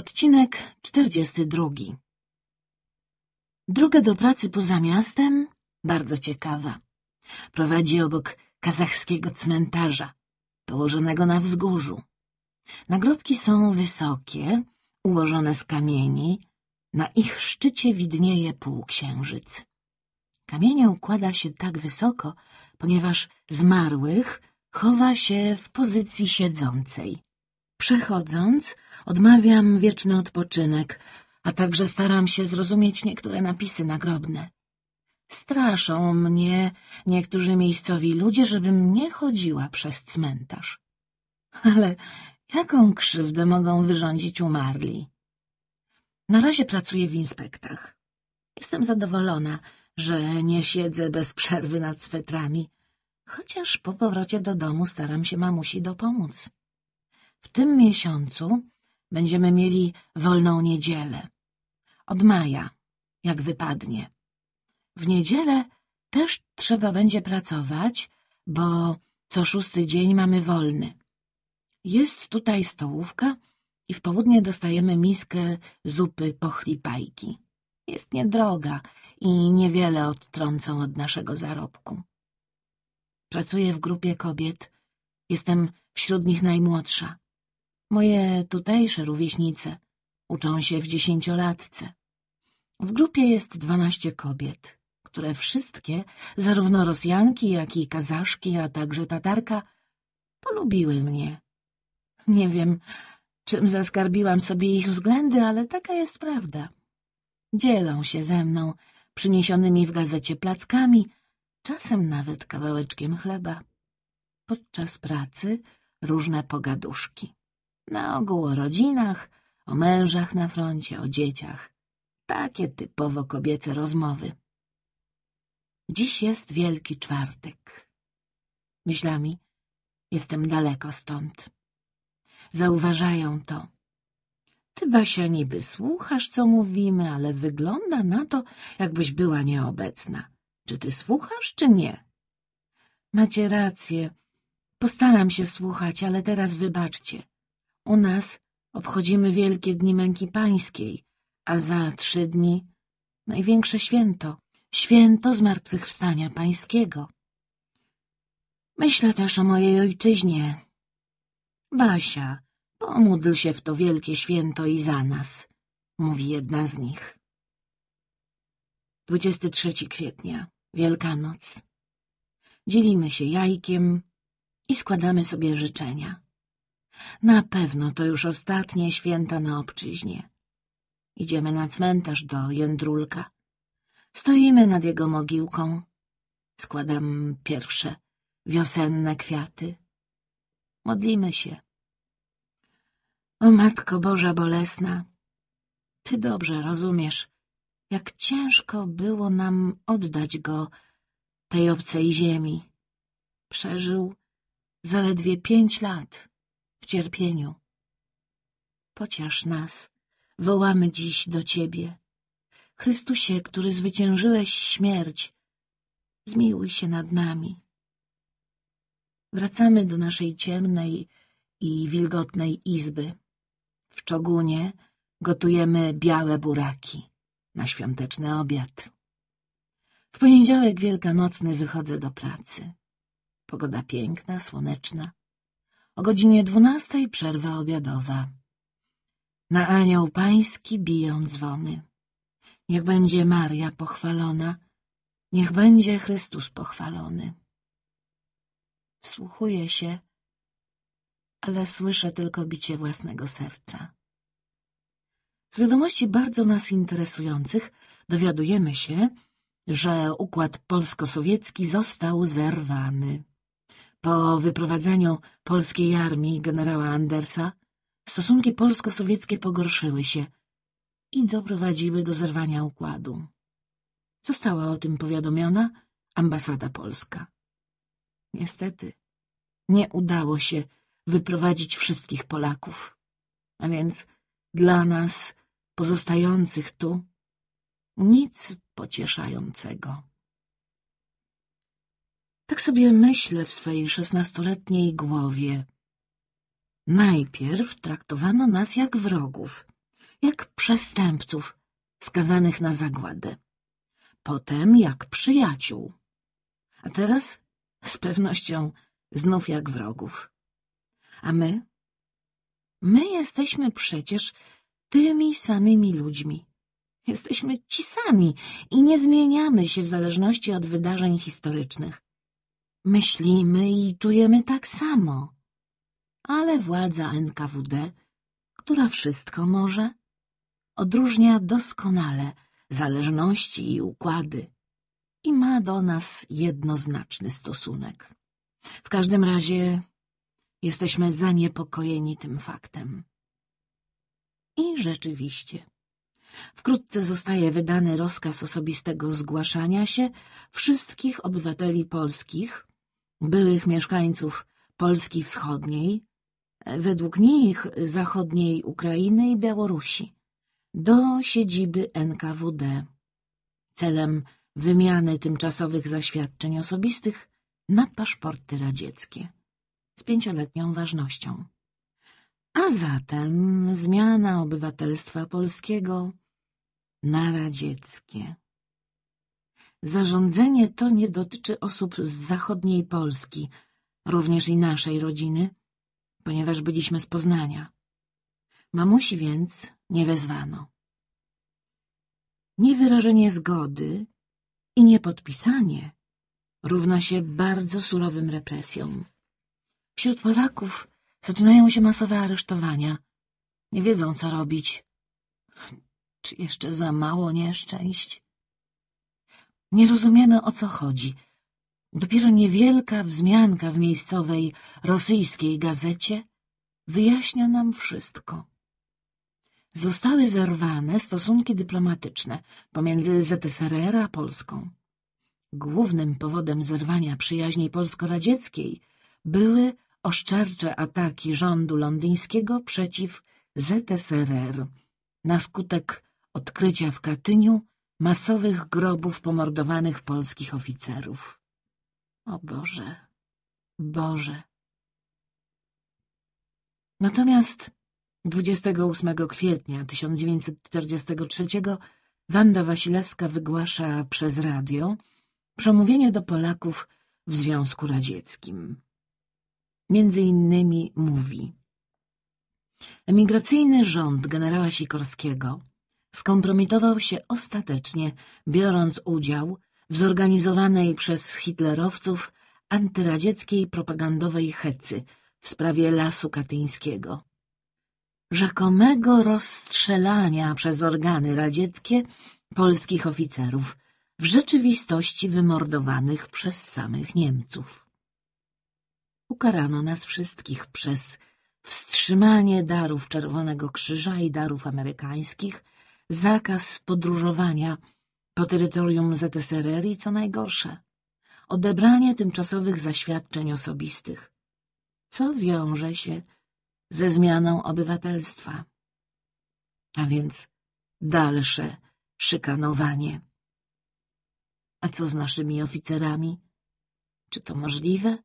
Odcinek 42 Droga do pracy poza miastem bardzo ciekawa. Prowadzi obok kazachskiego cmentarza, położonego na wzgórzu. Nagrobki są wysokie, ułożone z kamieni, na ich szczycie widnieje półksiężyc. Kamienie układa się tak wysoko, ponieważ zmarłych chowa się w pozycji siedzącej. Przechodząc, odmawiam wieczny odpoczynek, a także staram się zrozumieć niektóre napisy nagrobne. Straszą mnie niektórzy miejscowi ludzie, żebym nie chodziła przez cmentarz. Ale jaką krzywdę mogą wyrządzić umarli? Na razie pracuję w inspektach. Jestem zadowolona, że nie siedzę bez przerwy nad swetrami, chociaż po powrocie do domu staram się mamusi dopomóc. W tym miesiącu będziemy mieli wolną niedzielę. Od maja, jak wypadnie. W niedzielę też trzeba będzie pracować, bo co szósty dzień mamy wolny. Jest tutaj stołówka i w południe dostajemy miskę zupy pochlipajki. Jest niedroga i niewiele odtrącą od naszego zarobku. Pracuję w grupie kobiet. Jestem wśród nich najmłodsza. Moje tutejsze rówieśnice uczą się w dziesięciolatce. W grupie jest dwanaście kobiet, które wszystkie, zarówno Rosjanki, jak i Kazaszki, a także Tatarka, polubiły mnie. Nie wiem, czym zaskarbiłam sobie ich względy, ale taka jest prawda. Dzielą się ze mną przyniesionymi w gazecie plackami, czasem nawet kawałeczkiem chleba. Podczas pracy różne pogaduszki. Na ogół o rodzinach, o mężach na froncie, o dzieciach. Takie typowo kobiece rozmowy. Dziś jest Wielki Czwartek. Myślami jestem daleko stąd. Zauważają to. Ty, Basia, niby słuchasz, co mówimy, ale wygląda na to, jakbyś była nieobecna. Czy ty słuchasz, czy nie? Macie rację. Postaram się słuchać, ale teraz wybaczcie. U nas obchodzimy Wielkie Dni Męki Pańskiej, a za trzy dni największe święto, święto Zmartwychwstania Pańskiego. Myślę też o mojej ojczyźnie. Basia, pomódl się w to wielkie święto i za nas, mówi jedna z nich. 23 kwietnia, Wielkanoc. Dzielimy się jajkiem i składamy sobie życzenia. Na pewno to już ostatnie święta na obczyźnie. Idziemy na cmentarz do Jędrulka. Stoimy nad jego mogiłką. Składam pierwsze wiosenne kwiaty. Modlimy się. O Matko Boża Bolesna, Ty dobrze rozumiesz, jak ciężko było nam oddać go tej obcej ziemi. Przeżył zaledwie pięć lat cierpieniu. Pociesz nas, wołamy dziś do Ciebie. Chrystusie, który zwyciężyłeś śmierć, zmiłuj się nad nami. Wracamy do naszej ciemnej i wilgotnej izby. W czogunie gotujemy białe buraki na świąteczny obiad. W poniedziałek wielkanocny wychodzę do pracy. Pogoda piękna, słoneczna. O godzinie dwunastej przerwa obiadowa. Na anioł pański biją dzwony. Niech będzie Maria pochwalona, niech będzie Chrystus pochwalony. Wsłuchuję się, ale słyszę tylko bicie własnego serca. Z wiadomości bardzo nas interesujących dowiadujemy się, że układ polsko-sowiecki został zerwany. Po wyprowadzeniu polskiej armii generała Andersa stosunki polsko-sowieckie pogorszyły się i doprowadziły do zerwania układu. Została o tym powiadomiona ambasada polska. Niestety nie udało się wyprowadzić wszystkich Polaków, a więc dla nas pozostających tu nic pocieszającego. Tak sobie myślę w swojej szesnastoletniej głowie. Najpierw traktowano nas jak wrogów, jak przestępców skazanych na zagładę, potem jak przyjaciół, a teraz z pewnością znów jak wrogów. A my? My jesteśmy przecież tymi samymi ludźmi. Jesteśmy ci sami i nie zmieniamy się w zależności od wydarzeń historycznych. Myślimy i czujemy tak samo. Ale władza NKWD, która wszystko może, odróżnia doskonale zależności i układy i ma do nas jednoznaczny stosunek. W każdym razie jesteśmy zaniepokojeni tym faktem. I rzeczywiście, wkrótce zostaje wydany rozkaz osobistego zgłaszania się wszystkich obywateli polskich, byłych mieszkańców Polski Wschodniej, według nich zachodniej Ukrainy i Białorusi, do siedziby NKWD celem wymiany tymczasowych zaświadczeń osobistych na paszporty radzieckie z pięcioletnią ważnością. A zatem zmiana obywatelstwa polskiego na radzieckie. Zarządzenie to nie dotyczy osób z zachodniej Polski, również i naszej rodziny, ponieważ byliśmy z Poznania. Mamusi więc nie wezwano. Niewyrażenie zgody i niepodpisanie równa się bardzo surowym represjom. Wśród Polaków zaczynają się masowe aresztowania. Nie wiedzą, co robić. Czy jeszcze za mało nieszczęść? Nie rozumiemy, o co chodzi. Dopiero niewielka wzmianka w miejscowej rosyjskiej gazecie wyjaśnia nam wszystko. Zostały zerwane stosunki dyplomatyczne pomiędzy ZSRR a Polską. Głównym powodem zerwania przyjaźni polsko-radzieckiej były oszczercze ataki rządu londyńskiego przeciw ZSRR na skutek odkrycia w Katyniu masowych grobów pomordowanych polskich oficerów. O Boże, Boże! Natomiast 28 kwietnia 1943 Wanda Wasilewska wygłasza przez radio przemówienie do Polaków w Związku Radzieckim. Między innymi mówi Emigracyjny rząd generała Sikorskiego skompromitował się ostatecznie, biorąc udział w zorganizowanej przez hitlerowców antyradzieckiej propagandowej hecy w sprawie Lasu Katyńskiego. Rzekomego rozstrzelania przez organy radzieckie polskich oficerów, w rzeczywistości wymordowanych przez samych Niemców. Ukarano nas wszystkich przez wstrzymanie darów Czerwonego Krzyża i darów amerykańskich, zakaz podróżowania po terytorium ZSRR i, co najgorsze, odebranie tymczasowych zaświadczeń osobistych, co wiąże się ze zmianą obywatelstwa, a więc dalsze szykanowanie. A co z naszymi oficerami? Czy to możliwe,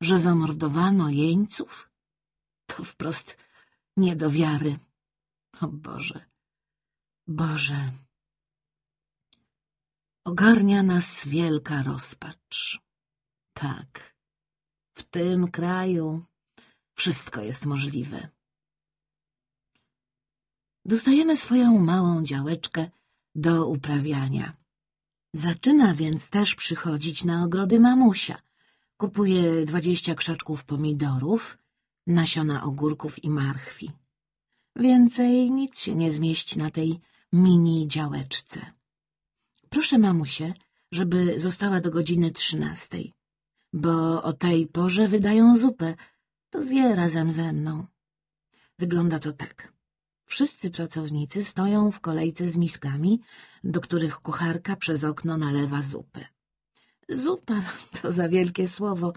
że zamordowano jeńców? To wprost nie do wiary. O Boże, Boże. Ogarnia nas wielka rozpacz. Tak, w tym kraju wszystko jest możliwe. Dostajemy swoją małą działeczkę do uprawiania. Zaczyna więc też przychodzić na ogrody mamusia. Kupuje dwadzieścia krzaczków pomidorów, nasiona ogórków i marchwi. Więcej nic się nie zmieści na tej mini działeczce. Proszę mamusię, żeby została do godziny trzynastej, bo o tej porze wydają zupę, to zje razem ze mną. Wygląda to tak. Wszyscy pracownicy stoją w kolejce z miskami, do których kucharka przez okno nalewa zupę. Zupa to za wielkie słowo.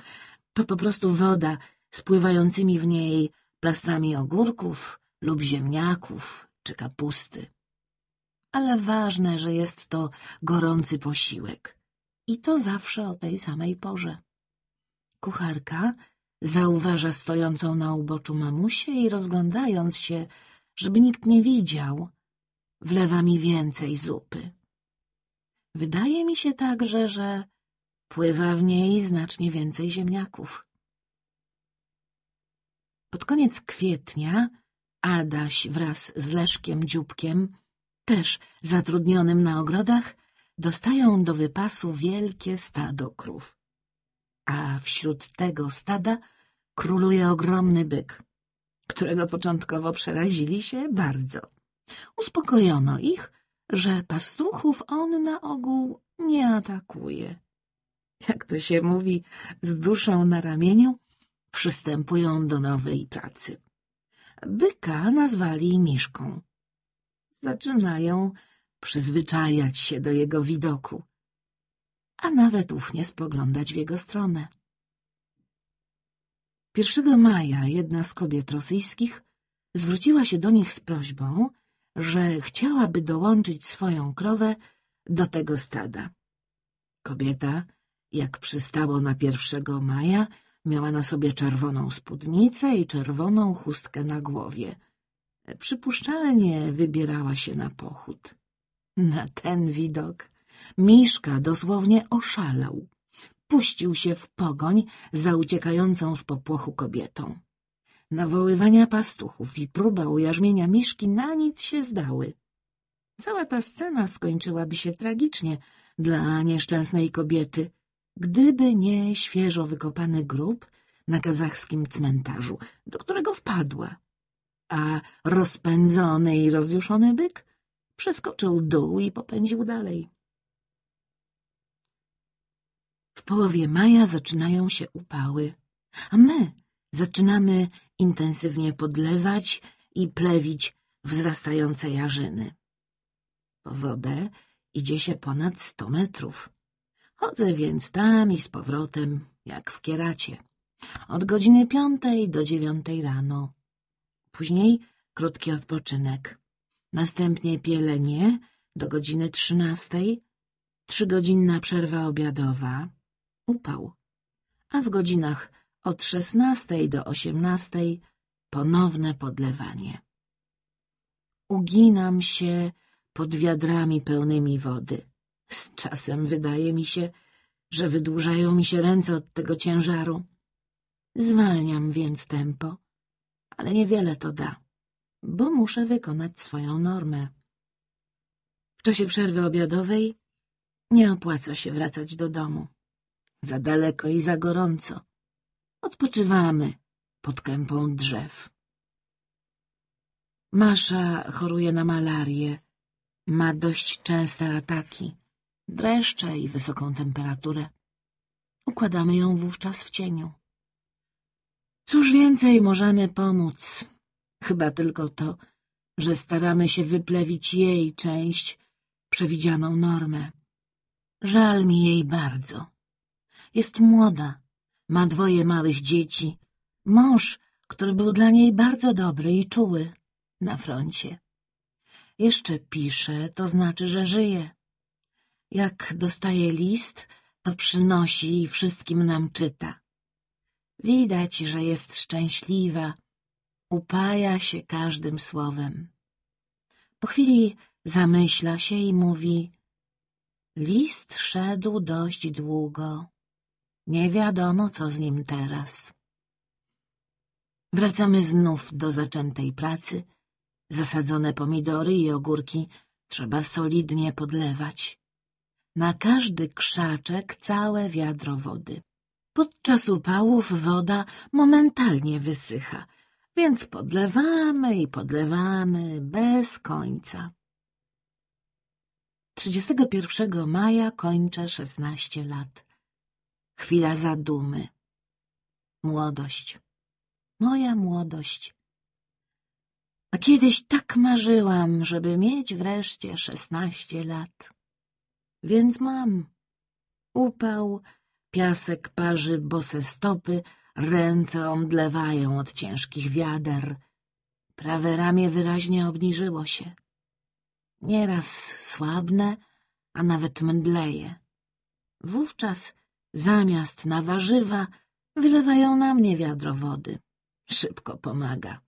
To po prostu woda z pływającymi w niej plastrami ogórków lub ziemniaków czy kapusty. Ale ważne, że jest to gorący posiłek. I to zawsze o tej samej porze. Kucharka zauważa stojącą na uboczu mamusię i rozglądając się, żeby nikt nie widział, wlewa mi więcej zupy. Wydaje mi się także, że pływa w niej znacznie więcej ziemniaków. Pod koniec kwietnia Adaś wraz z Leszkiem Dzióbkiem, też zatrudnionym na ogrodach, dostają do wypasu wielkie stado krów. A wśród tego stada króluje ogromny byk, którego początkowo przerazili się bardzo. Uspokojono ich, że pastuchów on na ogół nie atakuje. Jak to się mówi, z duszą na ramieniu przystępują do nowej pracy. Byka nazwali Miszką. Zaczynają przyzwyczajać się do jego widoku, a nawet ufnie spoglądać w jego stronę. 1 maja jedna z kobiet rosyjskich zwróciła się do nich z prośbą, że chciałaby dołączyć swoją krowę do tego stada. Kobieta, jak przystało na 1 maja, miała na sobie czerwoną spódnicę i czerwoną chustkę na głowie. Przypuszczalnie wybierała się na pochód. Na ten widok Miszka dosłownie oszalał. Puścił się w pogoń za uciekającą w popłochu kobietą. Nawoływania pastuchów i próba ujarzmienia Miszki na nic się zdały. Cała ta scena skończyłaby się tragicznie dla nieszczęsnej kobiety, gdyby nie świeżo wykopany grób na kazachskim cmentarzu, do którego wpadła, a rozpędzony i rozjuszony byk przeskoczył dół i popędził dalej. W połowie maja zaczynają się upały, a my zaczynamy intensywnie podlewać i plewić wzrastające jarzyny. Po wodę idzie się ponad sto metrów. Chodzę więc tam i z powrotem, jak w kieracie. Od godziny piątej do dziewiątej rano. Później krótki odpoczynek. Następnie pielenie do godziny trzynastej, trzygodzinna przerwa obiadowa, upał. A w godzinach od szesnastej do osiemnastej ponowne podlewanie. Uginam się pod wiadrami pełnymi wody. Z czasem wydaje mi się, że wydłużają mi się ręce od tego ciężaru. Zwalniam więc tempo, ale niewiele to da, bo muszę wykonać swoją normę. W czasie przerwy obiadowej nie opłaca się wracać do domu. Za daleko i za gorąco. Odpoczywamy pod kępą drzew. Masza choruje na malarię. Ma dość częste ataki, dreszcze i wysoką temperaturę. Układamy ją wówczas w cieniu. Cóż więcej możemy pomóc? Chyba tylko to, że staramy się wyplewić jej część, przewidzianą normę. Żal mi jej bardzo. Jest młoda, ma dwoje małych dzieci, mąż, który był dla niej bardzo dobry i czuły na froncie. Jeszcze pisze, to znaczy, że żyje. Jak dostaje list, to przynosi i wszystkim nam czyta. Widać, że jest szczęśliwa, upaja się każdym słowem. Po chwili zamyśla się i mówi — List szedł dość długo. Nie wiadomo, co z nim teraz. Wracamy znów do zaczętej pracy. Zasadzone pomidory i ogórki trzeba solidnie podlewać. Na każdy krzaczek całe wiadro wody. Podczas upałów woda momentalnie wysycha, więc podlewamy i podlewamy bez końca. 31 maja kończę 16 lat. Chwila zadumy. Młodość. Moja młodość. A kiedyś tak marzyłam, żeby mieć wreszcie szesnaście lat. Więc mam. Upał, piasek parzy bose stopy, ręce omdlewają od ciężkich wiader. Prawe ramię wyraźnie obniżyło się. Nieraz słabne, a nawet mdleje. Wówczas Zamiast na warzywa wylewają na mnie wiadro wody. Szybko pomaga.